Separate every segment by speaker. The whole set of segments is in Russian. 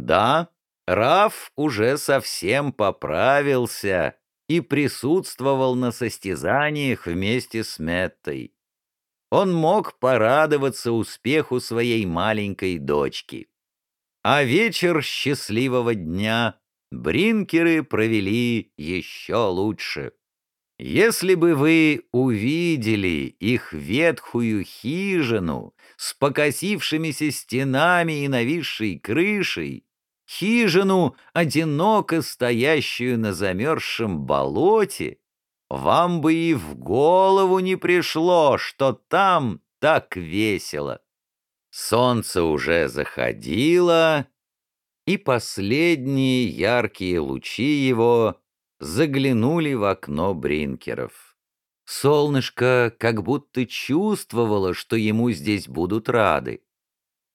Speaker 1: Да, Раф уже совсем поправился и присутствовал на состязаниях вместе с Меттой. Он мог порадоваться успеху своей маленькой дочки. А вечер счастливого дня Бринкеры провели еще лучше. Если бы вы увидели их ветхую хижину с покосившимися стенами и нависшей крышей, хижину, одиноко стоящую на замерзшем болоте, вам бы и в голову не пришло, что там так весело. Солнце уже заходило, и последние яркие лучи его заглянули в окно Бринкеров. Солнышко как будто чувствовало, что ему здесь будут рады.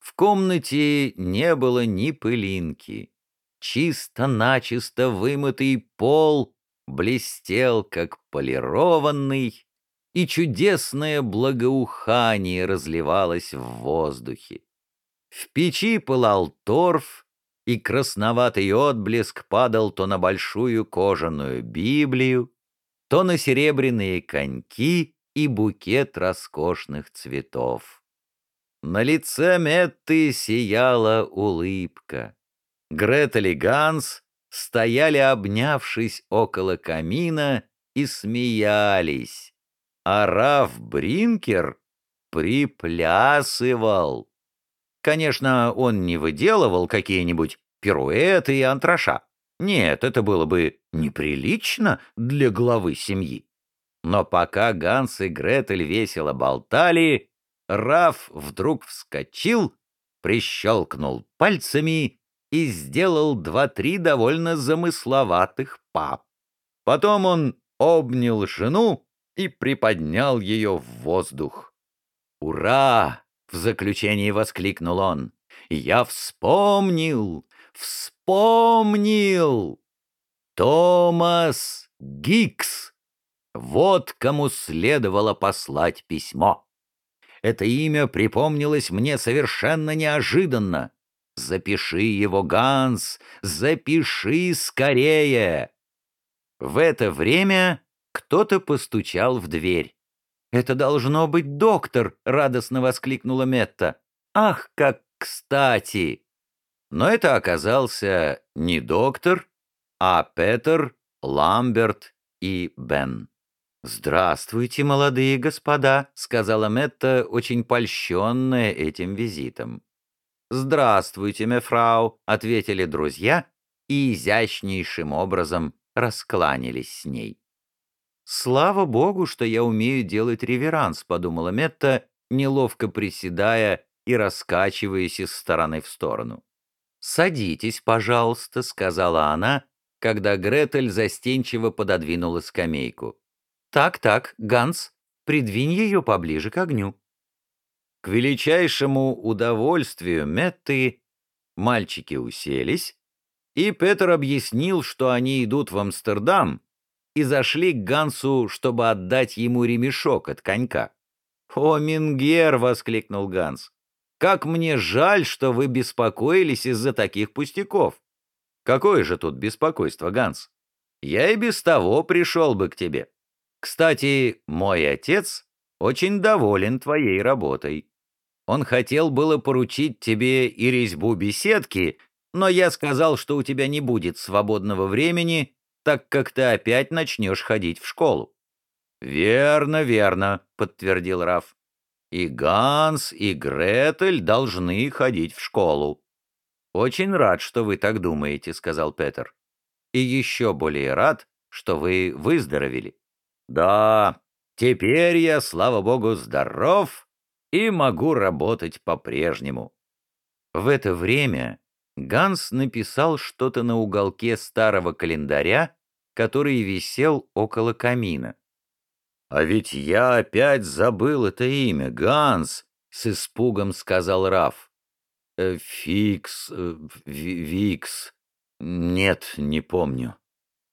Speaker 1: В комнате не было ни пылинки. Чисто-начисто вымытый пол блестел, как полированный, и чудесное благоухание разливалось в воздухе. В печи пылал торф, и красноватый отблеск падал то на большую кожаную Библию, то на серебряные коньки и букет роскошных цветов. На лице Метты сияла улыбка. Гретель и Ганс стояли, обнявшись около камина, и смеялись, а Раф Бринкер приплясывал. Конечно, он не выделывал какие-нибудь пируэты и антраша. Нет, это было бы неприлично для главы семьи. Но пока Ганс и Гретель весело болтали, Раф вдруг вскочил, прищелкнул пальцами и сделал два-три довольно замысловатых пап. Потом он обнял жену и приподнял ее в воздух. «Ура!» В заключении воскликнул он. «Я вспомнил! Вспомнил! Томас Гикс! Вот кому следовало послать письмо. Это имя припомнилось мне совершенно неожиданно. Запиши его, Ганс, запиши скорее!» В это время кто-то постучал в дверь. «Это должно быть доктор!» — радостно воскликнула Метта. «Ах, как кстати!» Но это оказался не доктор, а Петер, Ламберт и Бен. «Здравствуйте, молодые господа», — сказала Метта, очень польщенная этим визитом. «Здравствуйте, мефрау», — ответили друзья и изящнейшим образом раскланялись с ней. «Слава богу, что я умею делать реверанс», — подумала Метта, неловко приседая и раскачиваясь из стороны в сторону. «Садитесь, пожалуйста», — сказала она, когда Гретель застенчиво пододвинула скамейку. «Так-так, Ганс, придвинь ее поближе к огню». К величайшему удовольствию Метты мальчики уселись, и Петр объяснил, что они идут в Амстердам, и зашли к Гансу, чтобы отдать ему ремешок от конька. «О, Мингер!» — воскликнул Ганс. «Как мне жаль, что вы беспокоились из-за таких пустяков!» «Какое же тут беспокойство, Ганс? Я и без того пришел бы к тебе. Кстати, мой отец очень доволен твоей работой. Он хотел было поручить тебе и резьбу беседки, но я сказал, что у тебя не будет свободного времени, так как ты опять начнешь ходить в школу. «Верно, верно», — подтвердил Раф. «И Ганс, и Гретель должны ходить в школу». «Очень рад, что вы так думаете», — сказал Петер. «И еще более рад, что вы выздоровели». «Да, теперь я, слава богу, здоров и могу работать по-прежнему». В это время Ганс написал что-то на уголке старого календаря, который висел около камина. «А ведь я опять забыл это имя, Ганс!» — с испугом сказал Раф. «Э, «Фикс... Э, Викс... Нет, не помню».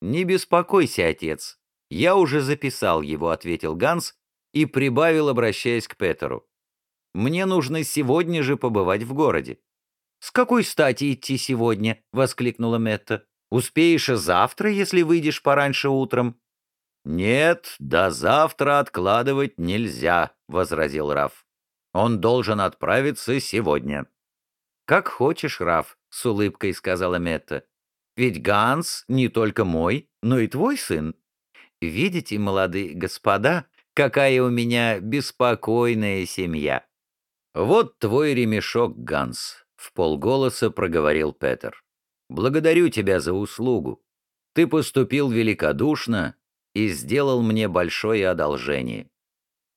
Speaker 1: «Не беспокойся, отец. Я уже записал его», — ответил Ганс и прибавил, обращаясь к Петеру. «Мне нужно сегодня же побывать в городе. «С какой стати идти сегодня?» — воскликнула Метта. «Успеешь и завтра, если выйдешь пораньше утром». «Нет, до завтра откладывать нельзя», — возразил Раф. «Он должен отправиться сегодня». «Как хочешь, Раф», — с улыбкой сказала Метта. «Ведь Ганс не только мой, но и твой сын. Видите, молодые господа, какая у меня беспокойная семья». «Вот твой ремешок, Ганс», — в полголоса проговорил Петер. «Благодарю тебя за услугу. Ты поступил великодушно и сделал мне большое одолжение.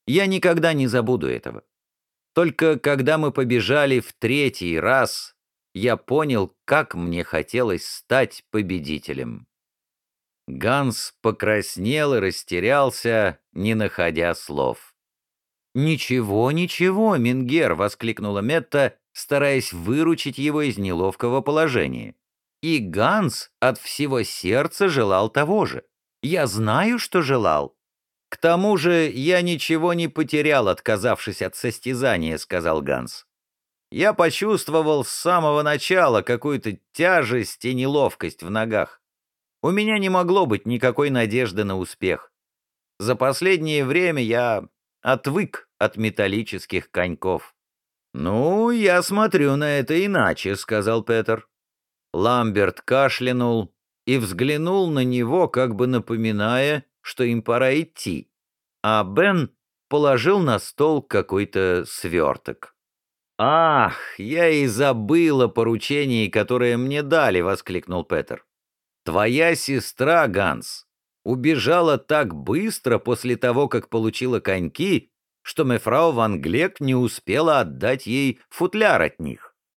Speaker 1: Я никогда не забуду этого. Только когда мы побежали в третий раз, я понял, как мне хотелось стать победителем». Ганс покраснел и растерялся, не находя слов. «Ничего, ничего, Мингер!» — воскликнула Метта, стараясь выручить его из неловкого положения. И Ганс от всего сердца желал того же. Я знаю, что желал. К тому же я ничего не потерял, отказавшись от состязания, сказал Ганс. Я почувствовал с самого начала какую-то тяжесть и неловкость в ногах. У меня не могло быть никакой надежды на успех. За последнее время я отвык от металлических коньков. «Ну, я смотрю на это иначе», — сказал Петер. Ламберт кашлянул и взглянул на него, как бы напоминая, что им пора идти, а Бен положил на стол какой-то сверток. «Ах, я и забыл о поручении, которое мне дали!» — воскликнул Петер. «Твоя сестра, Ганс, убежала так быстро после того, как получила коньки, что мефрау Ван Глек не успела отдать ей футляр от них.